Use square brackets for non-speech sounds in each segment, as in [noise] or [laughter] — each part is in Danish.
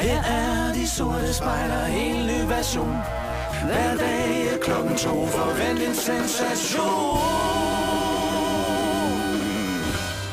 Her er de sorte spejder, en ny version. Hver dag er klokken to, forvent en sensation.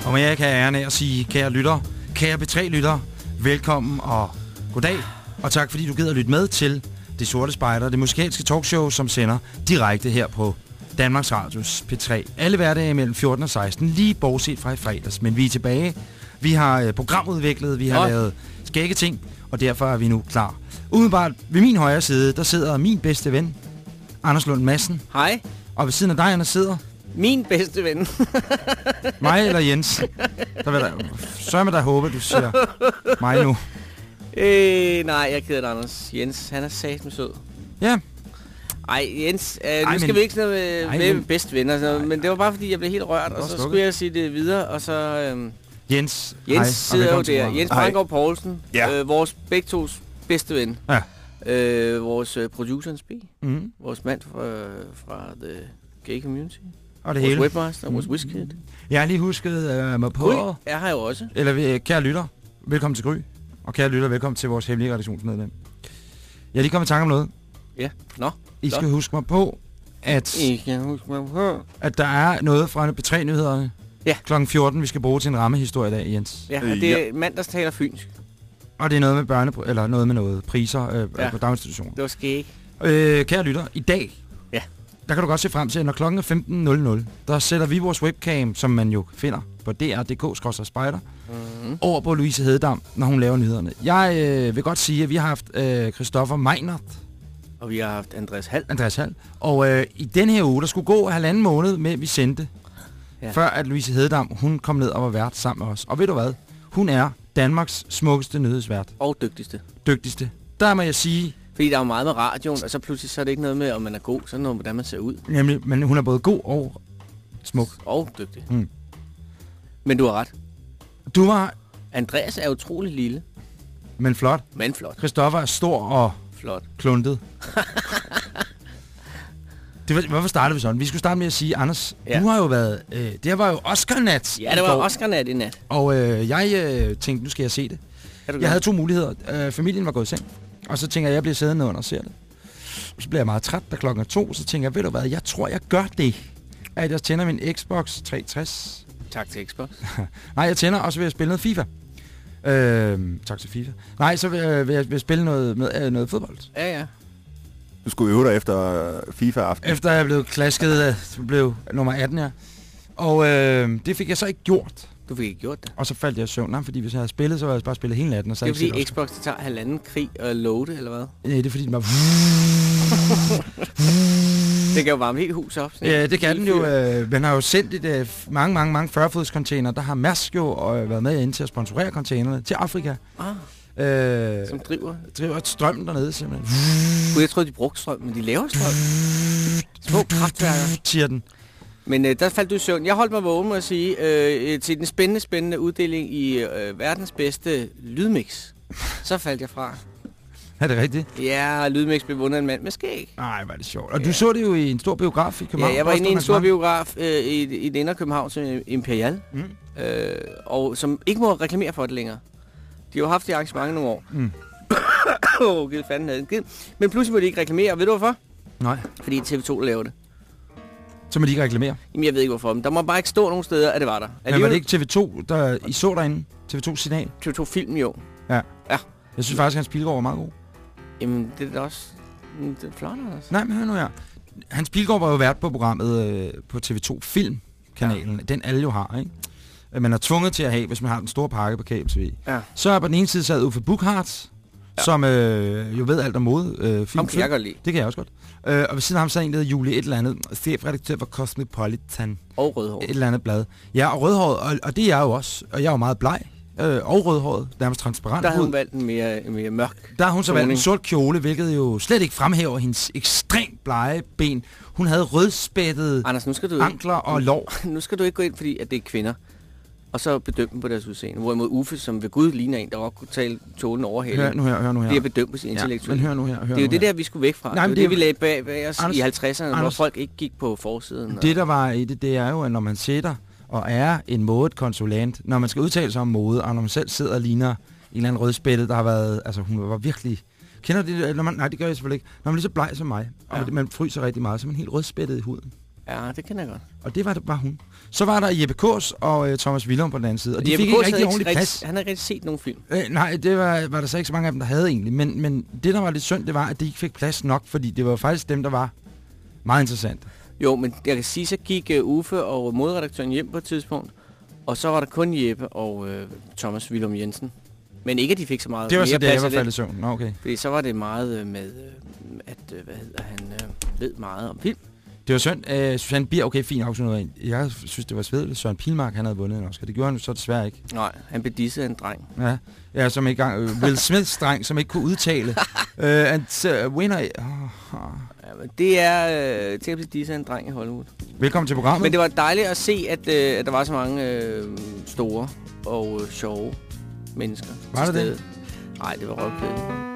Og med jer kan jeg æren at sige, kære lytter, kære B3-lytter, velkommen og goddag. Og tak fordi du gider lytte med til Det Sorte Spejder, det musikalske talkshow, som sender direkte her på Danmarks Radios P3. Alle hverdage mellem 14 og 16, lige bortset fra i fredags. Men vi er tilbage. Vi har øh, programudviklet, vi har Nå. lavet skægge ting, og derfor er vi nu klar. Umiddelbart ved min højre side, der sidder min bedste ven, Anders Lund Madsen. Hej, Og ved siden af dig, Anders, sidder min bedste ven. [laughs] mig eller Jens. Der vil der, sørg med dig håbe, du siger mig nu. øh, nej, jeg er ked af det, Anders. Jens, han er sat med sød. Ja, Ej, Jens, øh, nu Ej, skal men- vi ikke sådan noget Ej, med, med men- bedste venner, sådan men det var bare fordi, jeg blev helt rørt, og så skulle jeg sige det videre, og så... Øh, Jens. Jens hej, sidder jo der. Jens. Brandgaard Poulsen, Ja. øh, vores begge tos bedste ven. Ja. Øh, vores øh, producer speak. Mm, Vores mand fra, fra The Gay Community. og det Vores hele. webmaster, vores Mm. wizkid. Jeg har lige husket øh, mig på... Gry er her jo også. Eller øh, kære lytter, velkommen til Gry. Og kære lytter, velkommen til vores hemmelige redaktionsmedlem. Jeg er lige kommet i tanke om noget. Ja, nå. I skal Nå. huske mig på, at, I kan huske mig på. at der er noget fra P3-nyhederne. Ja. Klokken 14, vi skal bruge til en rammehistorie i dag, Jens. Ja, og Øh, det er mand, der taler fynsk. Og det er noget med børne eller noget med noget priser øh, Ja. ja. på daginstitutioner. Det var skæg. Øh, kære lytter, i dag, Ja. der kan du godt se frem til, at når klokken er 15.00, der sætter vi vores webcam, som man jo finder på dr.dk-spejder, Mm. over på Louise Hededam, når hun laver nyhederne. Jeg øh, vil godt sige, at vi har haft øh, Christoffer Meinert, Og vi har haft Andreas Hall. Andreas Hall, og øh, i den her uge, der skulle gå halvanden måned med, at vi sendte, Ja. før at Louise Hededam, hun kom ned og var vært sammen med os. Og ved du hvad? Hun er Danmarks smukkeste nyhedsvært. Og dygtigste. Dygtigste. Der må jeg sige, Fordi der er jo meget med radioen, og så pludselig så er det ikke noget med, om man er god, så er noget, hvordan man ser ud. nemlig, men hun er både god og smuk. Og dygtig. Mm. Men du har ret. Du var, Andreas er utrolig lille, men flot. men flot. Christoffer er stor og Flot. kluntet. [laughs] det var, hvorfor startede vi sådan? Vi skulle starte med at sige, Anders, Ja. du har jo været... Øh, det her var jo Oscar-nat. Ja, det var. Oscar-nat i nat. Og øh, jeg øh, tænkte, nu skal jeg se det. Jeg havde to muligheder. Øh, familien var gået i seng. Og så tænker jeg, jeg bliver siddende under og ser det. Og så bliver jeg meget træt, da klokken er to. Så tænker jeg, ved du hvad, jeg tror, jeg gør det. At jeg tænder min Xbox 360. Tak til Xbox. [laughs] Nej, jeg tænder, og så vil jeg spille noget FIFA. Øh, tak til FIFA. Nej, så vil jeg, vil jeg, vil spille noget, med, øh, noget fodbold. Ja, ja. Du skulle øve dig efter øh, FIFA-aften. Efter jeg blev klasket, øh, blev nummer 18 her. Og øh, det fik jeg så ikke gjort. Du fik ikke gjort det. Og så faldt jeg i søvn. Nej, fordi hvis jeg havde spillet, så havde jeg bare spillet hele natten. Og så Det er fordi Xbox det tager halvanden krig og loade, eller hvad? Nej, det er fordi, den var... [laughs] Det kan jo varme helt hus op. Ja, et det kan den jo. Øh, man har jo sendt et, øh, mange, mange, mange 40-fods container. Der har Mærsk jo øh, været med ind til at sponsorere containerne til Afrika. Ah, Øh, som driver. driver strømmen dernede simpelthen. Gud, jeg troede, de brugte strøm, men de laver strøm. Små kraftværker. Siger den. Men øh, der faldt du i søvn. Jeg holdt mig vågen, må jeg sige, øh, øh, til den spændende, spændende uddeling i øh, verdens bedste lydmix. Så faldt jeg fra. Er det rigtigt? Ja, lydmix blev vundet af en mand med skæg. Nej, var det sjovt. Og Ja. du så det jo i en stor biograf i København. Ja, jeg var inde i en stor biograf øh, i, i det indre København, som er Imperial, Mm. øh, og som ikke må reklamere for det længere. De har jo haft det arrangement nogle år. Mm. [coughs] Åh, oh, givet fanden havde givet. Men pludselig må de ikke reklamere, ved du hvorfor? Nej, Fordi TV2 der laver det. så må de ikke reklamere. Jamen, jeg ved ikke hvorfor, men der må bare ikke stå nogen steder, at det var der. Men var det ikke TV2, der I så derinde? TV2 Signal? TV2 Film, jo. Jeg synes faktisk, at Hans Pilgaard var meget god. Jamen, det er da også... mm, Det er flot, altså. Nej, men hør nu her. Hans Pilgaard var jo vært på programmet øh, på TV2 Film-kanalen. Ja. Den alle jo har, ikke? Øh, Man er tvunget til at have, hvis man har den store pakke på kabel TV. Ja. Så er på den ene side sad Uffe Buchhardt, ja. som øh, jo ved alt om mode. Øh, film, kan jeg godt lide. Det kan jeg også godt. Øh, og ved siden af ham sad en, der hedder Julie et eller andet, chefredaktør for Cosmopolitan. Og rødhår. Et eller andet blad. Ja, og rødhåret, og, og det er jeg jo også. Og jeg er jo meget bleg. Øh, og rødhåret, nærmest transparent Der hud. hun valgt en mere, mere mørk. Der har hun så valgt en sort kjole, hvilket jo slet ikke fremhæver hendes ekstremt blege ben. Hun havde rødspættede Anders, nu skal du ikke, ankler og lår. [laughs] nu skal du ikke gå ind, fordi at det er kvinder. Og så bedømme dem på deres udseende. Hvorimod Uffe, som ved Gud ligner en, der godt kunne tale tonen over hele, Hør nu her, hør nu her. bliver bedømt på sin Ja, men intellektuelle. hør nu her, hør det er jo det her. der, vi skulle væk fra. Nej, det er jo det det, er- vi lagde bag, bag os Anders- i 50'erne, hvor Anders- folk ikke gik på forsiden. Det, der var i det, det er jo, at når man sætter og er en modekonsulent, når man skal udtale sig om mode, og når man selv sidder og ligner eller anden rødspætte, der har været... Altså, hun var virkelig... Kender du det? Når man, nej, det gør jeg selvfølgelig ikke. Når man er lige så bleg som mig, og Ja. man fryser rigtig meget, så er man helt rødspættet i huden. Ja, det kender jeg godt. Og det var, var hun. Så var der Jeppe Kors og øh, Thomas Willum på den anden side, og de Jeppe fik ikke Kors havde rigtig ordentlig plads. rigtig, han har ikke rigtig set nogen film. Øh, nej, det var, var der så ikke så mange af dem, der havde egentlig. Men, men det, der var lidt synd, det var, at de ikke fik plads nok, fordi det var faktisk dem, der var meget interessant. Jo, men jeg kan sige, så gik uh, Uffe og modredaktøren hjem på et tidspunkt, og så var der kun Jeppe og uh, Thomas Willum Jensen. Men ikke, at de fik så meget Det var så det, jeg plads var faldet i søvn. Nå, okay. Fordi så var det meget øh, med, øh, at, øh, hvad hedder han, øh, ved meget om film. Det var synd. Øh, Susanne Bier, okay, fint sådan noget. Jeg synes, det var svedigt. Søren Pilmark, han havde vundet en Oscar. Det gjorde han så desværre ikke. Nej, han blev disset af en dreng. Ja, ja som ikke gang... Øh, Will Smiths dreng, som ikke kunne udtale. [laughs] øh, and, uh, winner... Oh, oh. Ja, det er øh, til at blive disset af en dreng i Hollywood. Velkommen til programmet. Men det var dejligt at se, at, øh, at der var så mange øh, store og øh, sjove mennesker Var det? stede. Nej, det var røvkedeligt.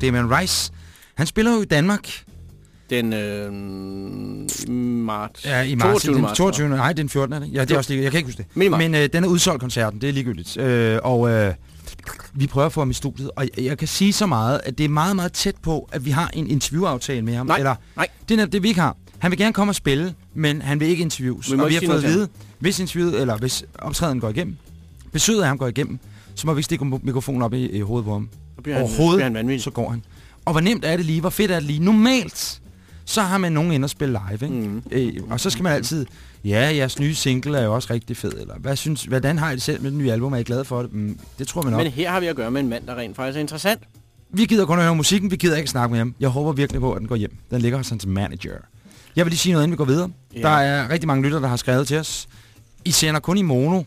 Damien Rice, han spiller jo i Danmark. Den øh, marts. Ja, i marts. 22. Den marts. 22. Nej, den 14. Er det? Ja, det er også lige, Jeg kan ikke huske det. Men øh, den er udsolgt koncerten, det er ligegyldigt. Øh, og øh, vi prøver at få ham i studiet, og jeg, jeg kan sige så meget, at det er meget, meget tæt på, at vi har en interviewaftale med ham. Nej, Eller, nej. Det er det, vi ikke har. Han vil gerne komme og spille, men han vil ikke interviews. Vi og vi har fået at vide, hvis interviewet, eller hvis optræden går igennem, besøget af ham går igennem, så må vi ikke stikke mikrofonen op i, i hovedet på ham. Så bliver han, Overhovedet, bliver han vanvittig. så går han. Og hvor nemt er det lige, hvor fedt er det lige. Normalt, så har man nogen ind og spille live, ikke? Mhm. Øh, og så skal man altid, ja, jeres nye single er jo også rigtig fed, eller hvad synes, hvordan har I det selv med den nye album? Er I glade for det? Mm, det tror vi nok. Men her har vi at gøre med en mand, der rent faktisk er interessant. Vi gider kun at høre musikken, vi gider ikke snakke med ham. Jeg håber virkelig på, at den går hjem. Den ligger hos hans manager. Jeg vil lige sige noget, inden vi går videre. Ja. Der er rigtig mange lytter, der har skrevet til os. I sender kun i mono,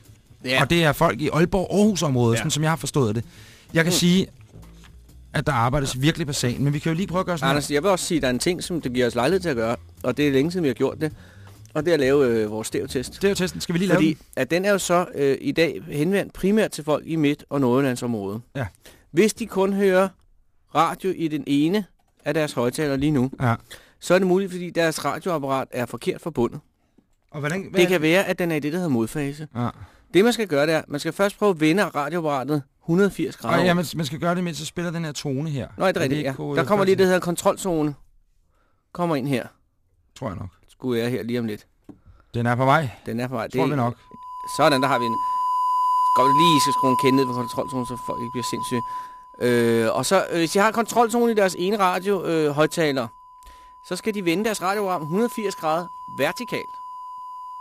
Ja. og det er folk i Aalborg-Aarhus-området, Ja. sådan som jeg har forstået det. Jeg kan Mm. sige, at der arbejdes virkelig på sagen, men vi kan jo lige prøve at gøre sådan Anders, jeg vil også sige, at der er en ting, som det giver os lejlighed til at gøre, og det er længe siden, vi har gjort det, og det er at lave øh, vores stereotest. Det er jo testen. Skal vi lige lave Fordi den? at den er jo så øh, i dag henvendt primært til folk i Midt- og Nordjyllandsområdet. Ja. Hvis de kun hører radio i den ene af deres højtaler lige nu, Ja. så er det muligt, fordi deres radioapparat er forkert forbundet. Og hvordan, hvad Det kan være, at den er i det, der hedder modfase. Ja. Det, man skal gøre, det er, man skal først prøve at vende radioapparatet 180 grader. Og ja, man, man skal gøre det, mens så spiller den her tone her. Nå, er det rigtigt, ikke ja. Der kommer lige det, der hedder kontrolzone. Kommer ind her. Tror jeg nok. Skulle jeg her lige om lidt. Den er på vej. Den er på vej. Tror vi nok. Sådan, der har vi en... Godt lige, I skal skrue en kende ned på kontrolzonen, så folk ikke bliver sindssyge. Øh, og så, øh, hvis de har kontrolzone i deres ene radio øh, højtaler, så skal de vende deres radioprogram 180 grader vertikalt.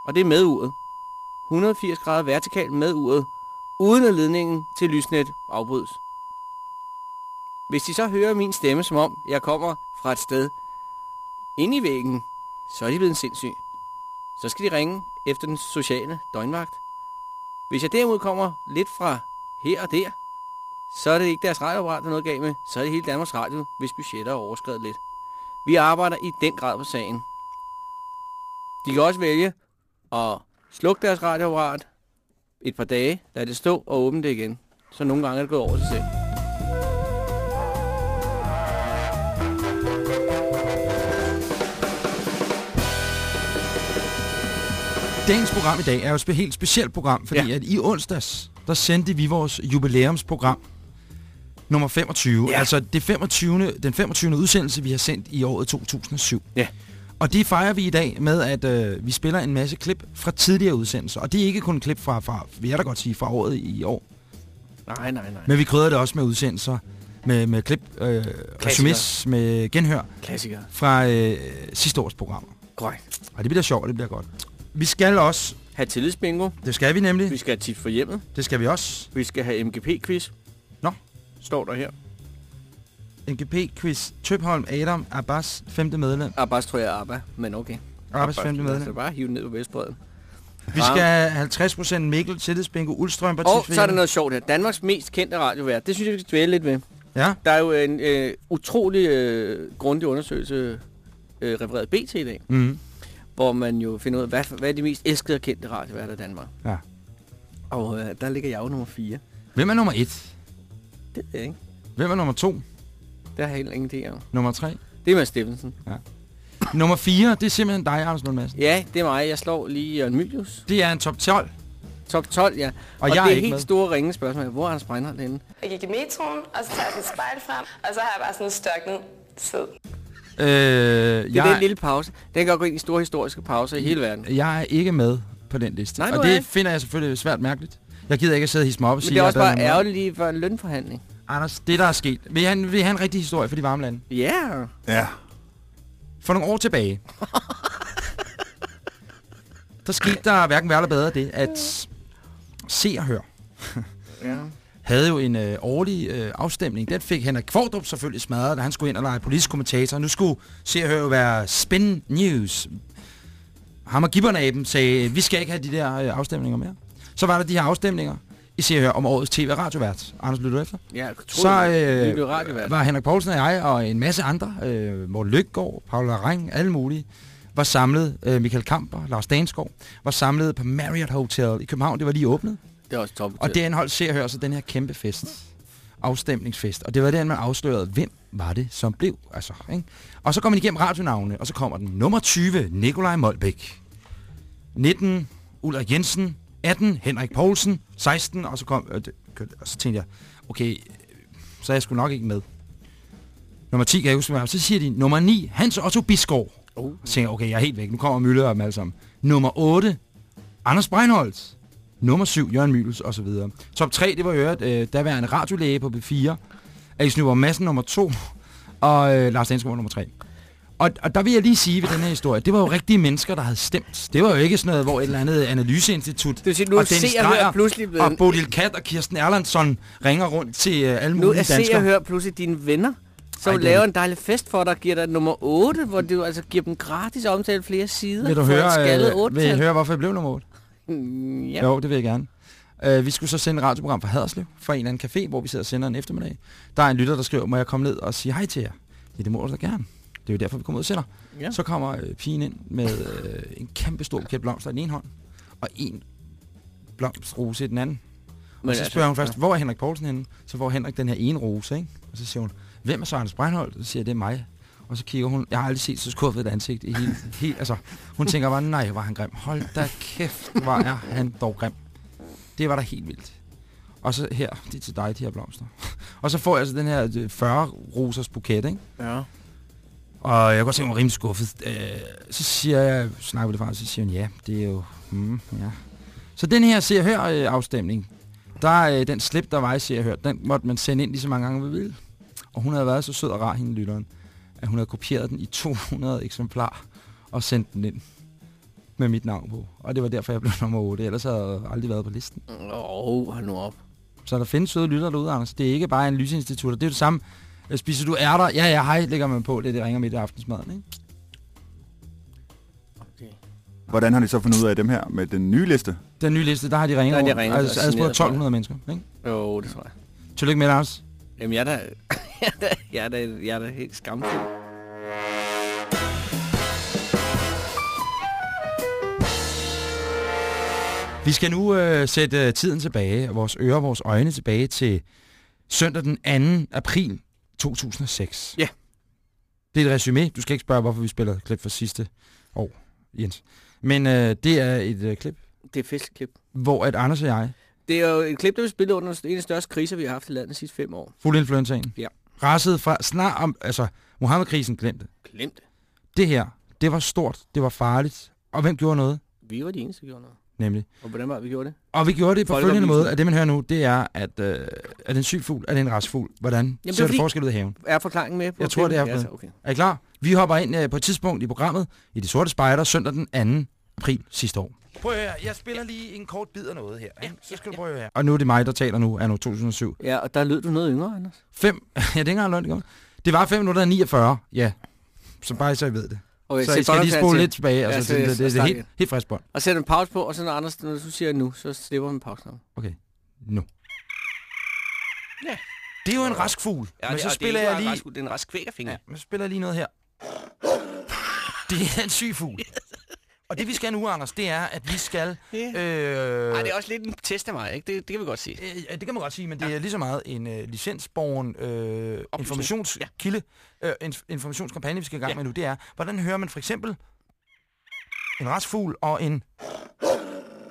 Og det er med uret. 180 grader vertikalt med uret, uden at ledningen til lysnet afbrydes. Hvis de så hører min stemme, som om jeg kommer fra et sted inde i væggen, så er de blevet sindssyg. Så skal de ringe efter den sociale døgnvagt. Hvis jeg derimod kommer lidt fra her og der, så er det ikke deres radioapparat, der er noget galt med. Så er det hele Danmarks Radio, hvis budgetter er overskrevet lidt. Vi arbejder i den grad på sagen. De kan også vælge at slukke deres radioapparat et par dage, lade det stå og åbne det igen. Så nogle gange er det gået over sig selv. Dagens program i dag er jo et helt specielt program, fordi Ja. at i onsdags, der sendte vi vores jubilæumsprogram nummer 25. Ja. Ja. Altså det 25. den 25. udsendelse, vi har sendt i året 2007. Ja. Og det fejrer vi i dag med, at øh, vi spiller en masse klip fra tidligere udsendelser. Og det er ikke kun klip fra, fra vil jeg da godt sige, fra året i år. Nej, nej, nej. Men vi krydder det også med udsendelser, med, med klip, øh, resumés, med genhør Klassiker. fra øh, sidste års programmer. Korrekt. Og det bliver sjovt, det bliver godt. Vi skal også, Ha' tillidsbingo. det skal vi nemlig, Vi skal have tit for hjemmet. det skal vi også. Vi skal have MGP-quiz. Nå. Står der her. NGP-quiz. Tøbholm Adam Abbas, femte medlem. Abbas tror jeg er Abba, men okay. Abbas, femte medlem. Så bare hive den ned på vestbrødet. Vi skal 50% Mikkel, Tillidsbingo, Uldstrøm, Og så er der noget sjovt her. Danmarks mest kendte radiovært. Det synes jeg, vi skal dvæle lidt med. Ja. Der er jo en øh, utrolig øh, grundig undersøgelse øh, refereret BT i dag. Mm. Hvor man jo finder ud af, hvad, hvad er de mest elskede og kendte radioværter i Danmark. Ja. Og øh, der ligger jeg jo nummer 4. Hvem er nummer 1? Det ved jeg ikke. Hvem er nummer 2? Det har jeg heller ingen idé om. Nummer 3? Det er Mads Steffensen. Ja. Nummer 4, det er simpelthen dig, Anders Lund Madsen. Ja, det er mig. Jeg slår lige Jørgen Mylius. Det er en top 12. Top 12, ja. Og, og jeg det er, er helt med. store ringe spørgsmål. Hvor er Anders Breinholt henne? Jeg gik i metroen, og så tager jeg sådan et spejl frem, og så har jeg bare sådan en størknet sid. Øh, det er jeg... den lille pause. Den kan gå ind i store historiske pauser i hele verden. Jeg er ikke med på den liste. Nej, og det ikke. finder jeg selvfølgelig svært mærkeligt. Jeg gider ikke at sidde og hisse mig op og sige... Men det er også bare ærgerligt lige for en lønforhandling. Anders, det der er sket. Vil han, vil han en rigtig historie for de varme lande? Ja. Ja. For nogle år tilbage, [laughs] der skete der hverken værre eller bedre det, at Se og Hør [laughs] ja. havde jo en øh, årlig øh, afstemning. Den fik Henrik Kvartrup selvfølgelig smadret, da han skulle ind og lege politisk kommentator. Nu skulle Se og Hør jo være spin news. Ham og gibbernaben sagde, vi skal ikke have de der øh, afstemninger mere. Så var der de her afstemninger i Se og Hør om årets tv- og radiovært. Anders, lytter du efter? Ja, Så øh, vi blev øh, radiovært. var Henrik Poulsen og jeg og en masse andre, øh, Morten Lykgaard, Paula Reng, alle mulige, var samlet, øh, Michael Kamper, Lars Dansgaard, var samlet på Marriott Hotel i København. Det var lige åbnet. Det er også top. Og det indholdt ser og hør så den her kæmpe fest. Afstemningsfest. Og det var den, man afslørede, hvem var det, som blev. Altså, ikke? Og så går man igennem radionavne, og så kommer den nummer 20, Nikolaj Molbæk. 19, Ulrik Jensen. 18, Henrik Poulsen. 16, og så, kom, øh, det, og så tænkte jeg, okay, så er jeg sgu nok ikke med. Nummer 10 kan jeg huske, så siger de, nummer 9, Hans Otto Bisgaard. Uh. Så tænker jeg, okay, jeg er helt væk. Nu kommer Mølle og dem alle sammen. Nummer 8, Anders Breinholt. Nummer 7, Jørgen så videre. Top 3, det var øvrigt øh, daværende radiolæge på B4. Alice Nyborg Madsen nummer 2. Og øh, Lars Dansgaard nummer 3. Og, og der vil jeg lige sige ved den her historie, det var jo rigtige mennesker, der havde stemt. Det var jo ikke sådan noget, hvor et eller andet analyseinstitut Det vil sige, nu og er Se Dennis Dreyer pludselig blevet... og Bodil Kat og Kirsten Erlandsson ringer rundt til øh, alle Nu mulige er Se danskere. og Hør pludselig dine venner, som Ej, er laver det. en dejlig fest for dig og giver dig nummer 8, hvor du altså giver dem gratis omtale flere sider. Vil du høre, skaldet øh, 8 vil høre, hvorfor jeg blev nummer 8? Mm, ja. Jo, det vil jeg gerne. Uh, vi skulle så sende et radioprogram fra Haderslev, fra en eller anden café, hvor vi sidder og sender en eftermiddag. Der er en lytter, der skriver, må jeg komme ned og sige hej til jer? Ja, det må du da gerne. Det er jo derfor, vi kommer ud og sender. Ja. Ja. Så kommer øh, pigen ind med øh, en kæmpe stor buket blomster i den ene hånd, og en blomstrose i den anden. Men og så altså, spørger hun først, hvor er Henrik Poulsen henne? Så får Henrik den her ene rose, ikke? Og så siger hun, hvem er Søren Breinholt? Så siger jeg, det er mig. Og så kigger hun, jeg har aldrig set så skuffet et ansigt i hele, helt, altså, hun tænker bare, nej, var han grim. Hold da kæft, hvor er han dog grim. Det var da helt vildt. Og så her, det er til dig, de her blomster. Og så får jeg altså den her øh, 40 rosers buket, ikke? Ja. Og jeg kan godt tænke mig rimelig skuffet. Øh, så siger jeg, snakker vi det fra, så siger hun, ja, det er jo, mm, ja. Så den her ser hør øh, afstemning, der øh, den slip, der var i ser hør, den måtte man sende ind lige så mange gange, vi ville. Og hun havde været så sød og rar, hende lytteren, at hun havde kopieret den i 200 eksemplarer og sendt den ind med mit navn på. Og det var derfor, jeg blev nummer 8. Ellers havde jeg aldrig været på listen. Åh, oh, hold nu op. Så der findes søde lytter derude, Anders. Det er ikke bare en lysinstitut. Det er det samme. Øh, Spiser du ærter? Ja, ja, hej, lægger man på. Det, er det ringer midt i aftensmaden, ikke? Okay. Hvordan har de så fundet ud af dem her med den nye liste? Den nye liste, der har de ringet Der har de ringet altså, og altså signeret, 1200 mennesker, ikke? Jo, det tror jeg. Tillykke med Anders. Jamen, jeg er da, [laughs] jeg er da, jeg er da, jeg er da helt skamfuld. Vi skal nu øh, sætte øh, tiden tilbage, og vores ører vores øjne tilbage til søndag den 2. april 2006. Ja. Det er et resume. Du skal ikke spørge, hvorfor vi spiller klip fra sidste år, Jens. Men øh, det er et øh, klip, Det er et festklip. hvor at Anders og jeg, Det er jo et klip, der vi spillet under en af de største kriser, vi har haft i landet de sidste fem år. fuld influenzaen, Ja. rasede fra snart om, altså Mohammed-krisen glemte. Glem det. Det her, det var stort, det var farligt. Og hvem gjorde noget? Vi var de eneste, der gjorde noget. Nemlig. Og hvordan var det, vi gjorde det? Og vi gjorde det på følgende måde, at det man hører nu, det er, at øh, er det en syg fugl, er det en restfugl? Hvordan det er ser det forskel ud i haven? Er forklaringen med på Jeg tror, det er ja, med. så, okay. Er I klar? Vi hopper ind øh, på et tidspunkt i programmet i De Sorte Spejder søndag den 2. april sidste år. Prøv at høre, jeg spiller lige en kort bid af noget her. Ja, så skal du prøve her. Og nu er det mig, der taler nu, er nu 2007. Ja, og der lød du noget yngre, Anders. 5, [laughs] ja, det er ikke engang løgn, det. Det var 5 minutter og 49, ja. Så bare så I ved det. Okay, så I skal lige spole lidt tilbage, Ja, altså, så det, det, det, det er helt, helt frisk bånd. Og sæt en pause på, og så når Anders, når du siger nu, så slipper man pausen. Okay, nu. Ja. Det er jo en rask fugl, men så spiller jeg lige... det er en rask kvækerfinger. Ja, men så spiller jeg lige noget her. Det er en syg fugl. Og det vi skal nu, Anders, det er, at vi skal... Ja. Øh, Ej, det er også lidt en test af mig, ikke? Det, det kan vi godt sige. Øh, ja, det kan man godt sige, men det er lige så meget en øh, licensborgen øh, informationskilde, øh, en, informationskampagne, vi skal i gang Ja. med nu. Det er, hvordan hører man for eksempel en restfugl og en...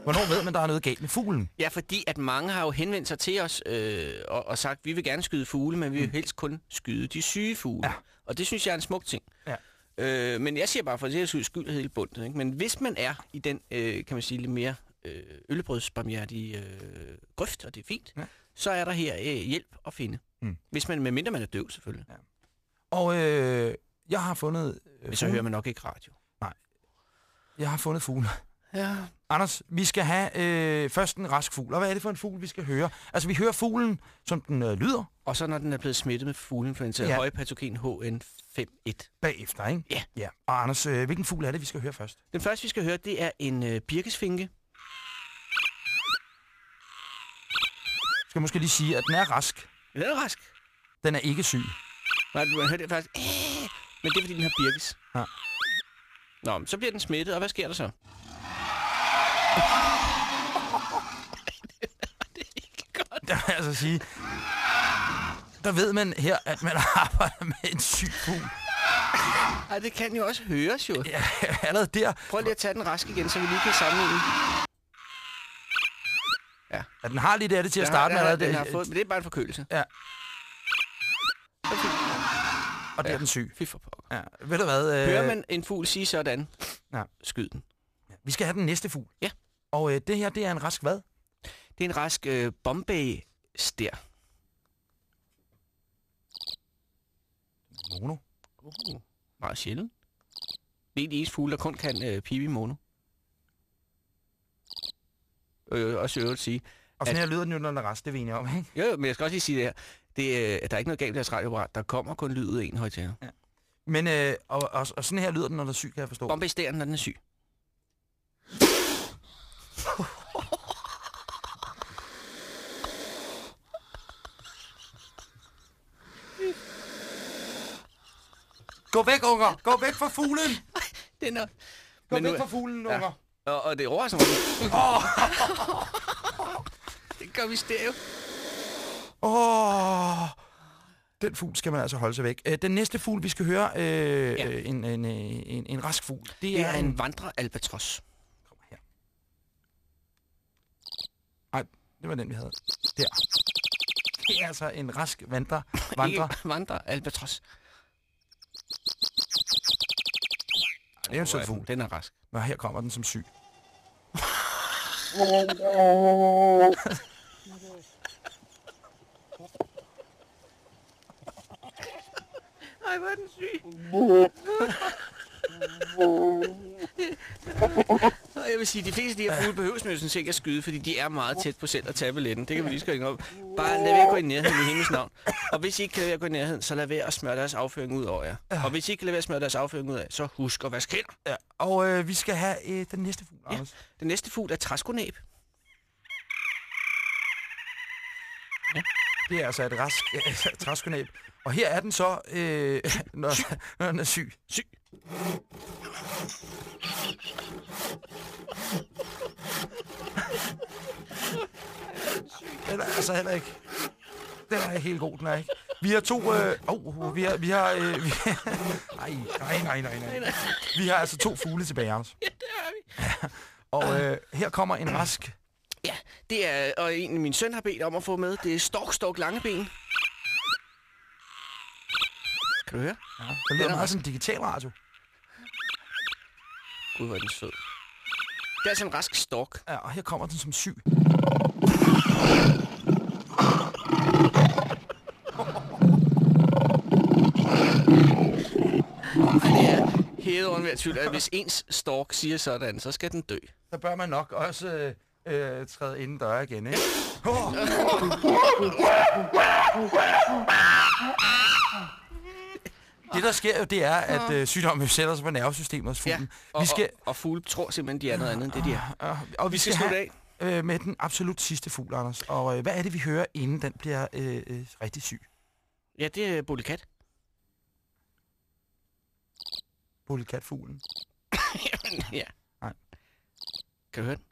Hvornår ved man, der er noget galt med fuglen? Ja, fordi at mange har jo henvendt sig til os øh, og, og sagt, vi vil gerne skyde fugle, men vi vil helst kun skyde de syge fugle. Ja. Og det synes jeg er en smuk ting. Ja. Øh, men jeg siger bare, for det er skyld hele bundet. Ikke? Men hvis man er i den, øh, kan man sige, lidt mere øh, øllebrødsbarmhjertige øh, grøft, og det er fint, Ja. så er der her øh, hjælp at finde. Mm. Hvis man, medmindre man er døv, selvfølgelig. Ja. Og øh, jeg har fundet... Øh, Men så hører man nok ikke radio. Jeg har fundet fugle. Ja. Anders, vi skal have øh, først en rask fugl. Og hvad er det for en fugl, vi skal høre? Altså, vi hører fuglen, som den øh, lyder Og så når den er blevet smittet med fugleinfluenza, Ja. højpatogen HN51. bagefter, ikke? Ja. ja. Og Anders, øh, hvilken fugl er det, vi skal høre først? Den første, vi skal høre, det er en øh, birkesfinke. Skal jeg måske lige sige, at den er rask. Den er rask. Den er ikke syg. Nej, du har hørt det faktisk. Men det er, fordi den har birkes. Ja. Nå, så bliver den smittet, og hvad sker der så? Det er ikke godt. Der vil jeg altså sige, der ved man her, at man [laughs] arbejder med en syg fugl. Ej, det kan jo også høres jo. Ja, allerede der, Prøv lige at tage den rask igen, så vi lige kan sammenligne. at den har lidt af det til at Den starte med. allerede. den har fået, men det er bare en forkølelse. Ja. Og det er den syg. Fy for pokker. Ja. Ved du hvad? Øh, Hører man en fugl sige sådan, Ja. skyd den. Vi skal have den næste fugl. Ja. Og øh, det her, det er en rask hvad? Det er en rask øh, Bombay-stær. Mono. Uh, meget sjældent. Det er de eneste fugle, der kun kan øh, pipe i mono. Og jeg vil også i øvrigt sige, Og sådan her lyder den jo, når den er rask, det er vi enige om, ikke? jo, men jeg skal også lige sige det her, det, øh, at der er ikke noget galt i deres radioapparat, der kommer kun lyd ud af en højtaler. Ja. Men, øh, og, og, og sådan her lyder den, når der er syg, kan jeg forstå. Bombay-stæren, når den er syg. Gå væk, unger! Gå væk fra fuglen! Det er noget. Gå Men nu væk er- fra fuglen, Ja. unger! Og, og det er overraskende. [laughs] Oh. det gør vi stereo. Åh! Den fugl skal man altså holde sig væk. Øh, Den næste fugl, vi skal høre, øh, Ja. øh, en, en, øh, en, en rask fugl, det, Det er en vandre-albatros. Kom her. Nej, det var den, vi havde. Der. Det er altså en rask vandrer. [laughs] vandrer. Ikke vandre-albatros. Det er en sød fugl. Den er rask. Men her kommer den som syg. Ej, hvor er den syg. Jeg vil sige, de fleste af de her fugle behøves man jo sådan set ikke at skyde, fordi de er meget tæt på selv at tage billetten. Det kan vi lige skrive op. Bare lad være at gå i nærheden i hendes navn. Og hvis I ikke kan lade være at gå i nærheden, så lad være at smøre deres afføring ud over jer. Og hvis I ikke kan lade være at smøre deres afføring ud af, så husk at vaske hænder. Ja, og øh, vi skal have øh, den næste fugl, Ja. Anders. Den næste fugl er træskonæb. Det er altså et rask [laughs] øh, træskonæb. Og her er den så, øh, [laughs] når, når den er syg. Syg. Den er altså heller ikke... Den er helt god, den er ikke. Vi har to... Øh, oh, vi har... Vi har øh, vi, [laughs] nej, nej, nej, nej, nej. Vi har altså to fugle tilbage, Anders. Ja, det har vi. Og øh, her kommer en rask... Ja, det er, og en min søn har bedt om at få med, det er Stork Stork Langeben. Kan du høre? Ja, Den lyder er meget som en digital radio. Gud, hvor er den sød. Det er altså en rask stork. Ja, og her kommer den som syg. Og er hævet over enhver tvivl, at hvis ens stork siger sådan, så skal den dø. Så bør man nok også øh, øh, træde inden døre igen, ikke? Oh. Det, der sker jo, det er, at øh, sygdommen sætter sig på nervesystemet hos Ja, fuglen. og, vi skal, og, og fugle tror simpelthen, de er noget andet, end det de er. øh, og vi, Vi skal, skal slutte have øh, med den absolut sidste fugl, Anders. Og øh, hvad er det, vi hører, inden den bliver øh, øh, rigtig syg? Ja, det er Bolikat. Polikatfuglen. [coughs] ja. Nej. Kan du høre den?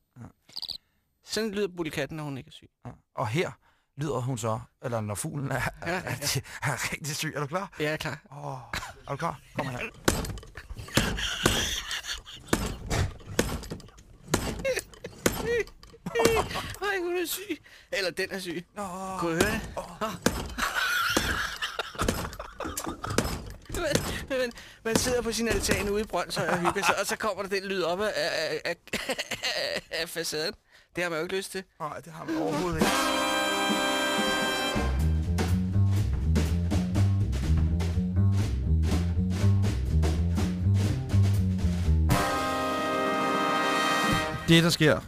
Sådan lyder bullkatten, når hun ikke er syg. Og her lyder hun så, eller når fuglen er, Ja, er, ja, ja. er, er rigtig syg. Er du klar? Ja, jeg er klar. Åh, er du klar? Kom her. Nej, hun er syg. Eller den er syg. Nå, Kunne du høre det? Man, man, man sidder på sin altan ude i Brøndshøj og hygger sig, og så kommer der den lyd op af, af, af, af, af facaden. Det har man jo ikke lyst til. nej, det har man overhovedet ikke. Det, der sker,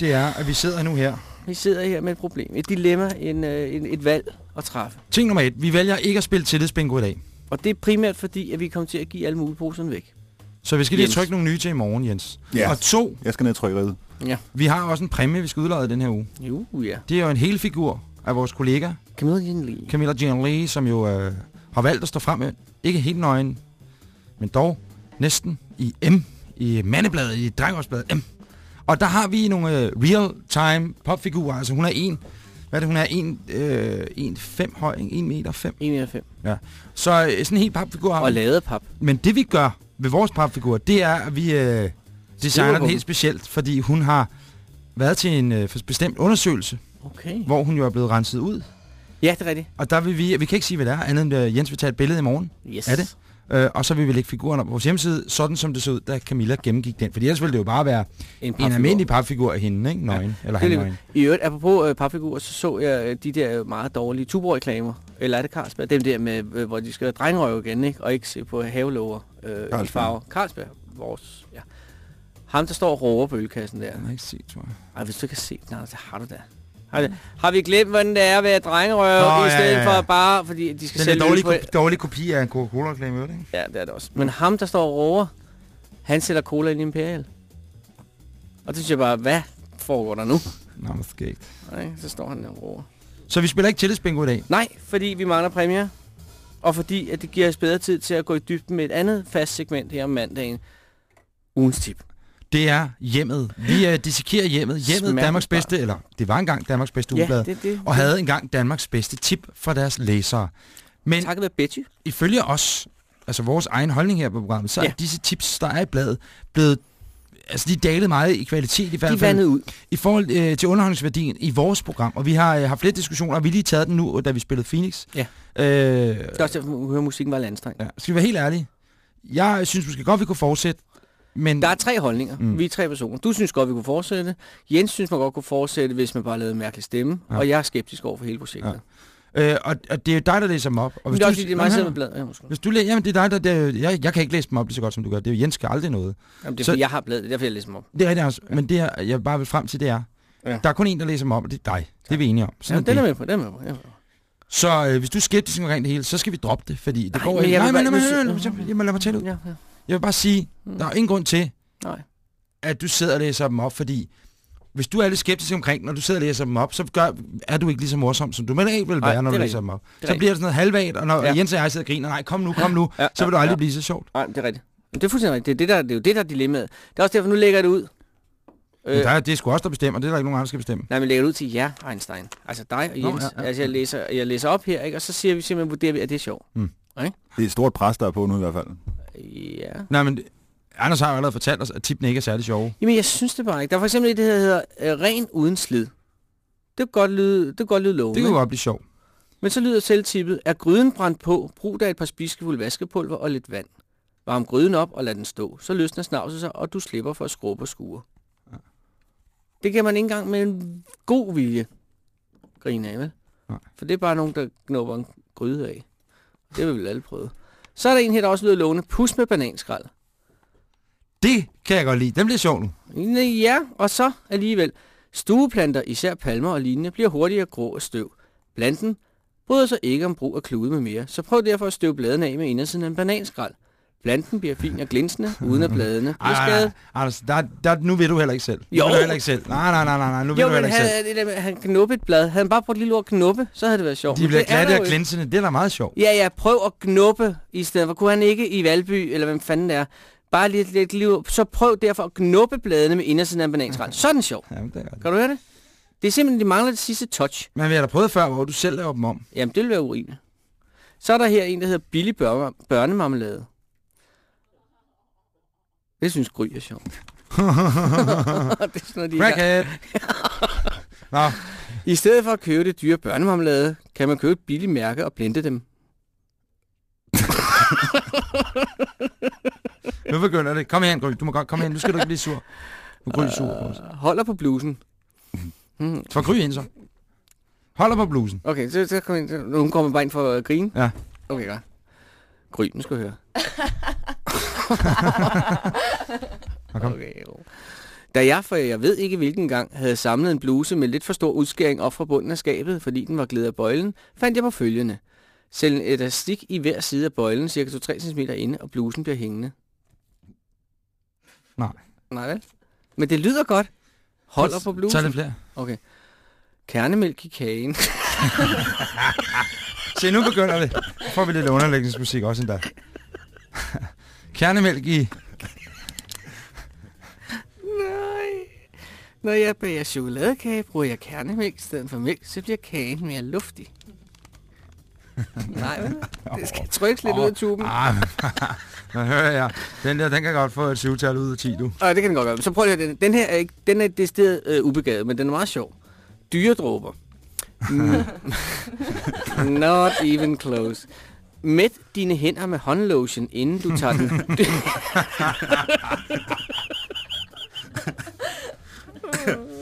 det er, at vi sidder nu her. Vi sidder her med et problem, et dilemma, en, øh, en, et valg at træffe. Ting nummer et. Vi vælger ikke at spille tillidsbingo i dag. Og det er primært fordi, at vi kommer til at give alle muleposerne væk. Så vi skal lige Jens. trykke nogle nye til i morgen, Jens. Ja. Og to, Jeg skal ned og trykke reddet. Ja. vi har også en præmie, vi skal udlade den her uge. Jo, ja. Det er jo en hel figur af vores kollega, Camilla Jenly. Camilla Jean Lee, som jo øh, har valgt at stå frem med, ikke helt nøgen, men dog næsten i M, i mandebladet, i drengårdsbladet M. Og der har vi nogle øh, real-time popfigurer, altså hun er en, hvad er det, hun er en, øh, en 5 høj, ikke? 1 meter 5. 1 meter 5. Så øh, sådan en helt papfigur har Og lavet pap. Men det vi gør ved vores papfigur, det er, at vi øh, designer den helt specielt, fordi hun har været til en øh, bestemt undersøgelse, Okay. hvor hun jo er blevet renset ud. Ja, det er rigtigt. Og der vil vi, vi kan ikke sige, hvad det er, andet end øh, Jens vil tage et billede i morgen. Yes. Er det? Øh, og så vil vi lægge figuren op på vores hjemmeside, sådan som det så ud, da Camilla gennemgik den. For ellers ville det jo bare være En, en almindelig papfigur af hende, ikke? Nøgen, ja, eller han nøgen. I øvrigt, apropos øh, papfigurer, så så jeg øh, de der meget dårlige Tuborg-reklamer. Eller er det Carlsberg? Dem der, med, øh, hvor de skal drengerøve igen, ikke? Og ikke se på havelåger øh, i Carlsberg. farver. Carlsberg, vores, ja. Ham, der står og råber på ølkassen der. Jeg har ikke set, tror jeg. Ej, hvis du har set den, så har du da. Har, det, har vi glemt, hvordan det er at være drengerøve, Nå, i ja, stedet ja, ja. for bare, fordi de skal Den sælge er øl dårlig, ko- dårlig kopi af en Coca-Cola-reklame, ikke? Ja, det er det også. Men ham, der står og råber, han sætter cola ind i Imperial. Og det synes jeg bare, hvad foregår der nu? Nå, måske ikke. Nej, så står han der og råber. Så vi spiller ikke tillidsbingo i dag. Nej, fordi vi mangler præmier. Og fordi at det giver os bedre tid til at gå i dybden med et andet fast segment her om mandagen. Ugens tip. Det er hjemmet. Vi uh, dissekerer hjemmet. Hjemmet Smertensbarn. Danmarks bedste, eller det var engang Danmarks bedste ugeblad. det, det. Og havde engang Danmarks bedste tip fra deres læsere. Men Takket være Betty. ifølge os, altså vores egen holdning her på programmet, så Ja. er disse tips, der er i bladet, blevet... Altså, de dalet meget i kvalitet i hvert De fald. vandede ud. I forhold øh, til underholdningsværdien i vores program. Og vi har øh, haft flere diskussioner, og vi har lige taget den nu, da vi spillede Phoenix. Ja. Øh, Det er også derfor, at musikken var landstrengt. ja. Skal vi være helt ærlige? Jeg synes måske godt, vi kunne fortsætte. Men Der er tre holdninger. Mm. Vi er tre personer. Du synes godt, vi kunne fortsætte. Jens synes, man godt kunne fortsætte, hvis man bare lavede en mærkelig stemme. Ja. Ja. Og jeg er skeptisk over for hele projektet. Ja. øh, og, og det er jo dig, der læser dem op. Og Men det er også, det er mig, sidder med bladet. Ja, måske. Hvis du læser, jamen det er dig, der... Det er, jeg, jeg kan ikke læse dem op lige så godt, som du gør. Det er jo Jens skal aldrig noget. Jamen, det er, Så- fordi jeg har bladet. Det er derfor, jeg læser dem op. Det er rigtigt også. Men det, er, jeg bare vil frem til, det er... Ja. Der er kun en, der læser dem op, og det er dig. Det er vi enige om. Ja, Sådan den er det. med på. Den er med på. Ja. Så øh, hvis du er skeptisk omkring det hele, så skal vi droppe det, fordi det Nej, går ikke. Nej, men, lad mig tale ud. Ja, ja. Jeg vil bare sige, Mm. der er ingen grund til, Nej. at du sidder og læser dem op, fordi hvis du er lidt skeptisk omkring, når du sidder og læser dem op, så gør, er du ikke lige så morsom, som du med ikke vil være, når det du er læser dem op. Så bliver det sådan noget halvvagt, og når Ja. Jens og jeg sidder og griner, nej, kom nu, kom nu, Ja, så vil du aldrig ja. blive så sjovt. Nej, det er rigtigt. Men det er fuldstændig rigtigt. Det er, det, der, det er jo det, der er dilemmaet. Det er også derfor, nu lægger jeg det ud. Men der, er- det er sgu også, der bestemmer, det er der ikke nogen andre, der skal bestemme. Nej, men lægger det ud til jer, Einstein. Altså dig og Nå, Jens. ja, ja. Altså, jeg læser, jeg læser op her, ikke? og så siger vi simpelthen, vurderer vi, at det er sjovt. Det er et stort pres, der er på nu i hvert fald. Ja. Nej, men Anders har jo allerede fortalt os, at tipene ikke er særlig sjove. Jamen, jeg synes det bare ikke. Der er for eksempel et, det her hedder øh, ren uden slid. Det kan godt lyde, det kan godt lyde lovende. Det ikke? godt blive sjovt. Men så lyder selvtippet, er gryden brændt på, brug der et par spiskefulde vaskepulver og lidt vand. Varm gryden op og lad den stå. Så løsner snavset sig, og du slipper for at skrubbe og skure. Det kan man ikke engang med en god vilje grine af, vel? Nej. For det er bare nogen, der knupper en gryde af. Det vil vi alle prøve. Så er der en her, der også lyder lovende. Pus med bananskrald. Det kan jeg godt lide. Den bliver sjov nu. Ja, og så alligevel. Stueplanter, især palmer og lignende, bliver hurtigere grå af støv. Planten bryder sig ikke om brug af klude med mere, så prøv derfor at støve bladene af med indersiden af en bananskrald. Planten bliver fin og glinsende, uden at bladene bliver skadet. Anders, der, der, nu ved du heller ikke selv. Nu Jo. ved du heller ikke selv. Nej, nej, nej, nej, nej nu ved Jo, du heller ikke selv. han, det der med, han knuppe et blad. Havde han bare brugt et lille ord knuppe, så havde det været sjovt. De bliver det er glatte og jo glinsende. Det er da meget sjovt. Ja, ja, prøv at knuppe i stedet for. Kunne han ikke i Valby, eller hvem fanden det er, Bare lidt, lidt liv. Så prøv derfor at knuppe bladene med indersiden af en bananskrald. [laughs] Så den sjov. Jamen, det er godt. Kan du høre det? Det er simpelthen, det mangler det sidste touch. Men vi har da prøvet før, hvor du selv laver dem om. Jamen, det vil være urimeligt. Så er der her en, der hedder billig børne børnemarmelade. Det synes Gry er sjovt. [laughs] det er sådan noget, de Crackhead! [laughs] Nå, I stedet for at købe det dyre børnemarmelade, kan man købe et billigt mærke og blende dem. [laughs] nu begynder det. Kom hen, Gry. Du må godt komme hen. Nu skal du ikke blive sur. Nu Gry sur på os. Holder på blusen. Hmm. Så Gry ind så. Holder på blusen. Okay, så, så kom ind. Nu kommer bare ind for at grine. Ja. Okay, godt. Gry, nu skal du høre. Okay. Da jeg for jeg ved ikke hvilken gang havde samlet en bluse med lidt for stor udskæring op fra bunden af skabet, fordi den var glædet af bøjlen, fandt jeg på følgende. Selv en elastik i hver side af bøjlen, cirka 2-3 cm inde, og blusen bliver hængende. Nej. Nej vel? Men det lyder godt. Holder på blusen. Tag lidt flere. Okay. Kernemælk i kagen. [laughs] Se, nu begynder det. Nu får vi lidt underlægningsmusik også endda. Kernemælk i... Nej. Når jeg bager chokoladekage, bruger jeg kernemælk i stedet for mælk, så bliver kagen mere luftig. Nej, vel? Det skal trykkes lidt ud af tuben. Ah, nu hører jeg. Den der, den kan godt få et syvtal ud af 10, du. Og det kan den godt gøre. Så prøv lige den. Den her er ikke, den er decideret øh, ubegavet, men den er meget sjov. Dyredråber. [laughs] Mm. Not even close. Mæt dine hænder med håndlotion, inden du tager den. [laughs]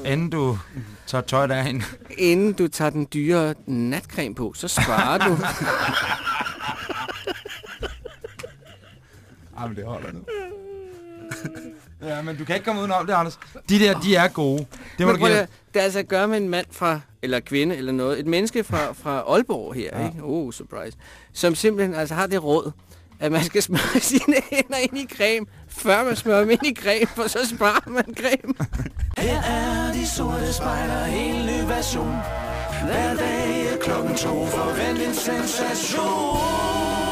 Inden du tager tøjet af hende. inden du tager den dyre natcreme på, så sparer du. Ej, men det holder nu. [laughs] ja, men du kan ikke komme udenom det, Anders. De der, de er gode. Det må Men du give. det er altså at gøre med en mand fra, eller kvinde eller noget, et menneske fra, fra Aalborg her, ja. ikke? Oh, surprise. Som simpelthen altså har det råd, at man skal smøre [laughs] sine hænder ind i creme, før man smører dem ind i creme, for så sparer man creme. Her er de sorte spejder, en ny version. Hver dag klokken to, forvent en sensation.